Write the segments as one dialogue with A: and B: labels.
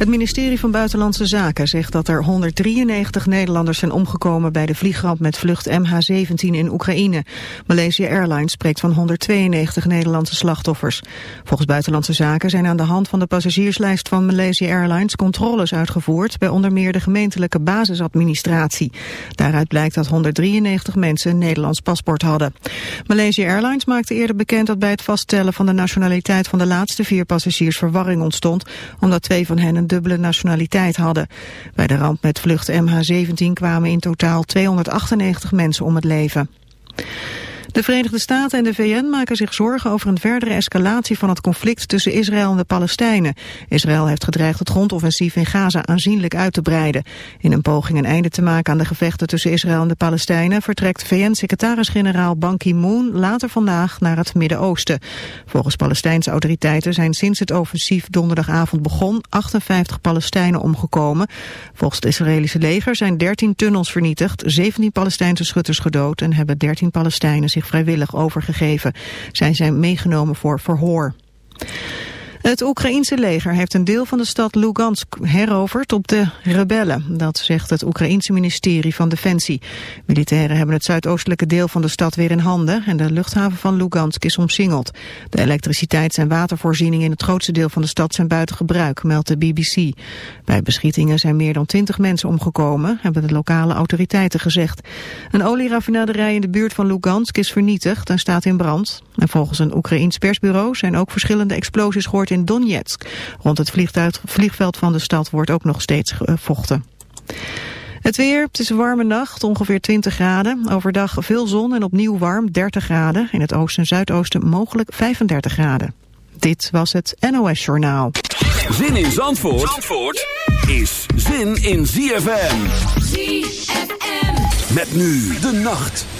A: Het ministerie van Buitenlandse Zaken zegt dat er 193 Nederlanders zijn omgekomen bij de vliegramp met vlucht MH17 in Oekraïne. Malaysia Airlines spreekt van 192 Nederlandse slachtoffers. Volgens Buitenlandse Zaken zijn aan de hand van de passagierslijst van Malaysia Airlines controles uitgevoerd bij onder meer de gemeentelijke basisadministratie. Daaruit blijkt dat 193 mensen een Nederlands paspoort hadden. Malaysia Airlines maakte eerder bekend dat bij het vaststellen van de nationaliteit van de laatste vier passagiers verwarring ontstond, omdat twee van hen een dubbele nationaliteit hadden. Bij de ramp met vlucht MH17 kwamen in totaal 298 mensen om het leven. De Verenigde Staten en de VN maken zich zorgen over een verdere escalatie van het conflict tussen Israël en de Palestijnen. Israël heeft gedreigd het grondoffensief in Gaza aanzienlijk uit te breiden. In een poging een einde te maken aan de gevechten tussen Israël en de Palestijnen vertrekt VN-secretaris-generaal Ban Ki-moon later vandaag naar het Midden-Oosten. Volgens Palestijnse autoriteiten zijn sinds het offensief donderdagavond begon 58 Palestijnen omgekomen. Volgens het Israëlische leger zijn 13 tunnels vernietigd, 17 Palestijnse schutters gedood en hebben 13 Palestijnen zich vrijwillig overgegeven. Zij zijn meegenomen voor verhoor. Het Oekraïense leger heeft een deel van de stad Lugansk heroverd op de rebellen. Dat zegt het Oekraïense ministerie van Defensie. Militairen hebben het zuidoostelijke deel van de stad weer in handen... en de luchthaven van Lugansk is omsingeld. De elektriciteits- en watervoorzieningen in het grootste deel van de stad zijn buiten gebruik, meldt de BBC. Bij beschietingen zijn meer dan twintig mensen omgekomen, hebben de lokale autoriteiten gezegd. Een olieraffinaderij in de buurt van Lugansk is vernietigd en staat in brand. En volgens een Oekraïns persbureau zijn ook verschillende explosies gehoord in Donetsk. Rond het vliegveld van de stad wordt ook nog steeds gevochten. Het weer, het is een warme nacht, ongeveer 20 graden. Overdag veel zon en opnieuw warm, 30 graden. In het oosten en zuidoosten mogelijk 35 graden. Dit was het NOS Journaal.
B: Zin in Zandvoort, Zandvoort is zin in ZFM. ZFM. Met nu de nacht.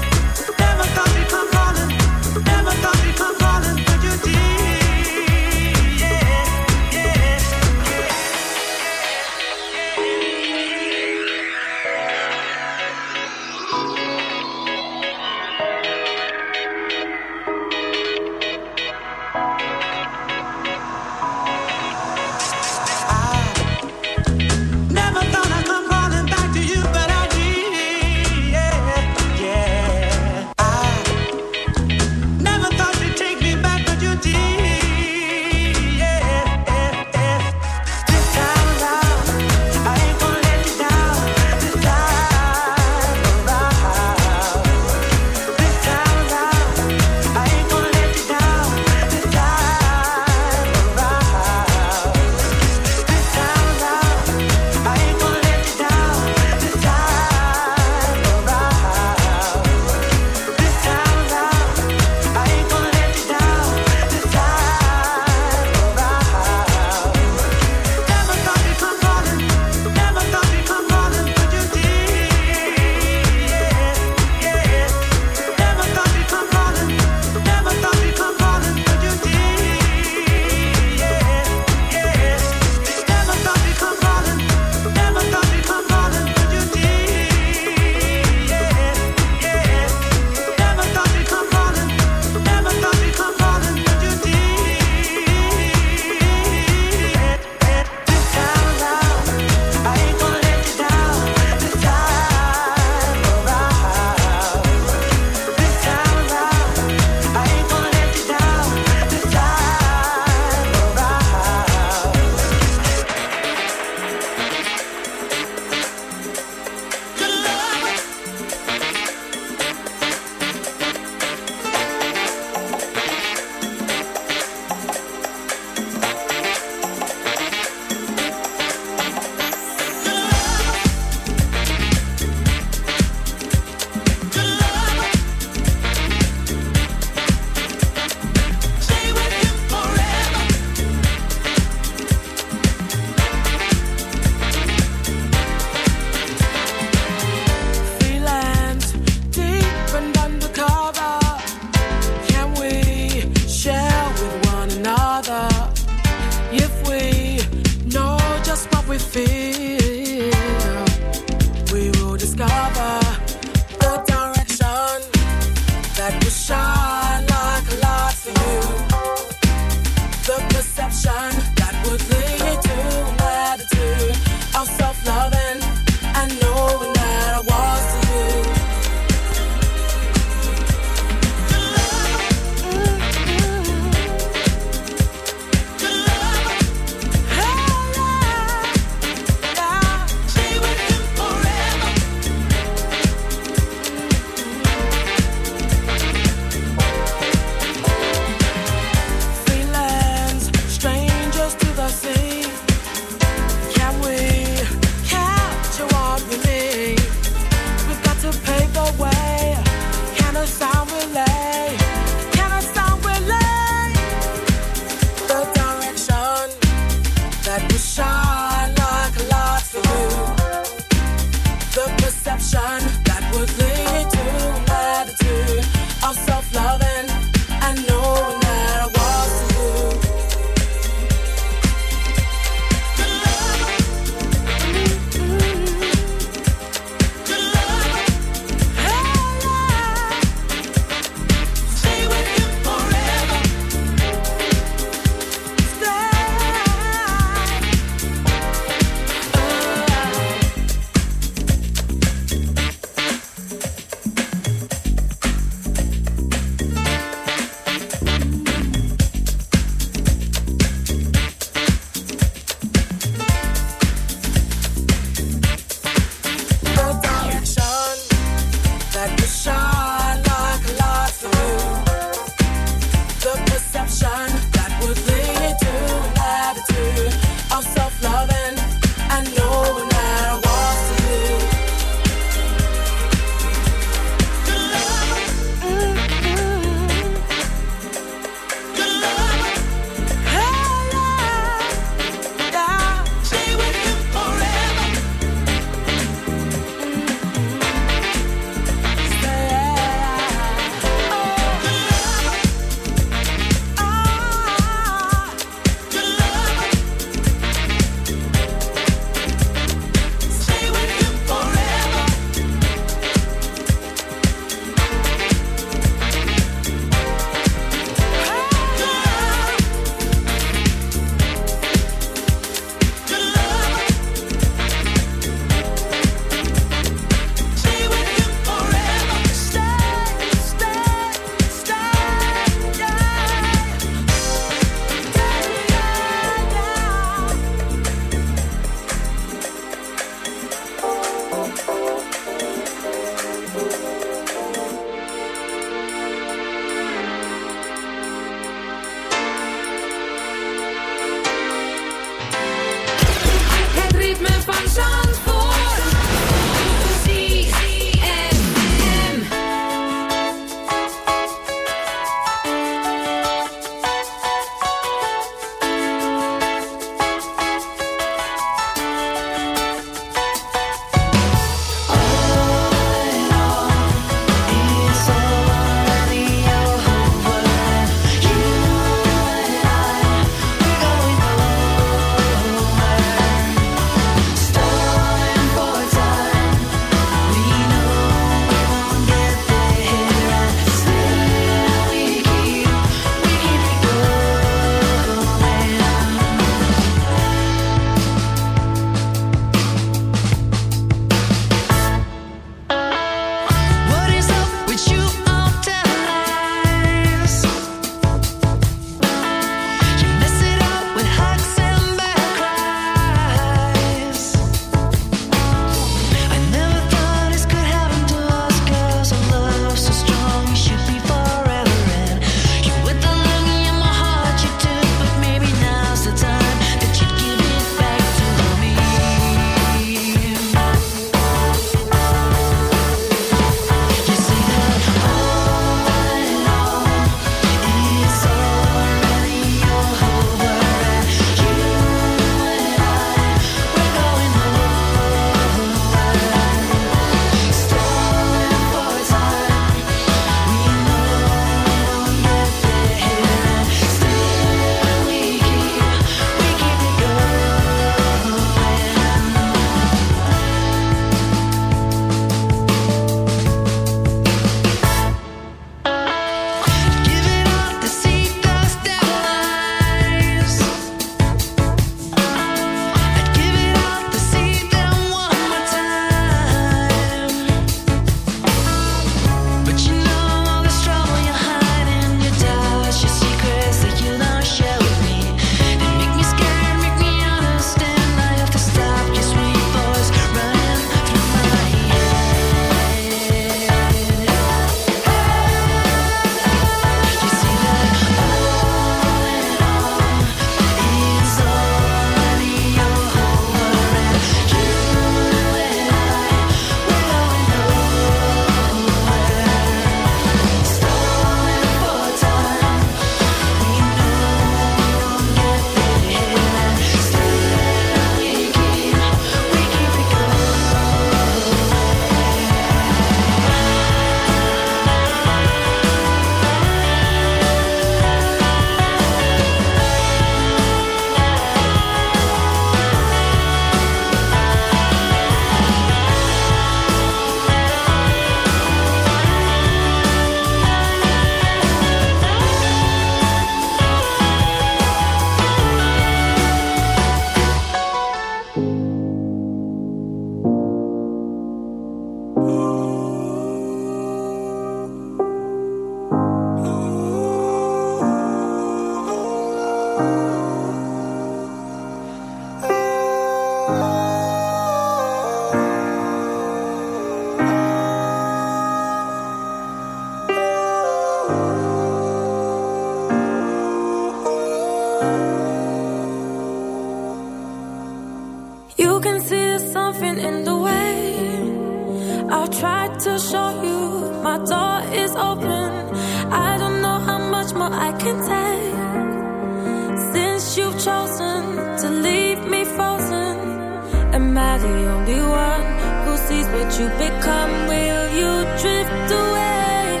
C: you become? Will you drift away?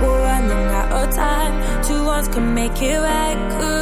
C: We're running out of time. Can make it right.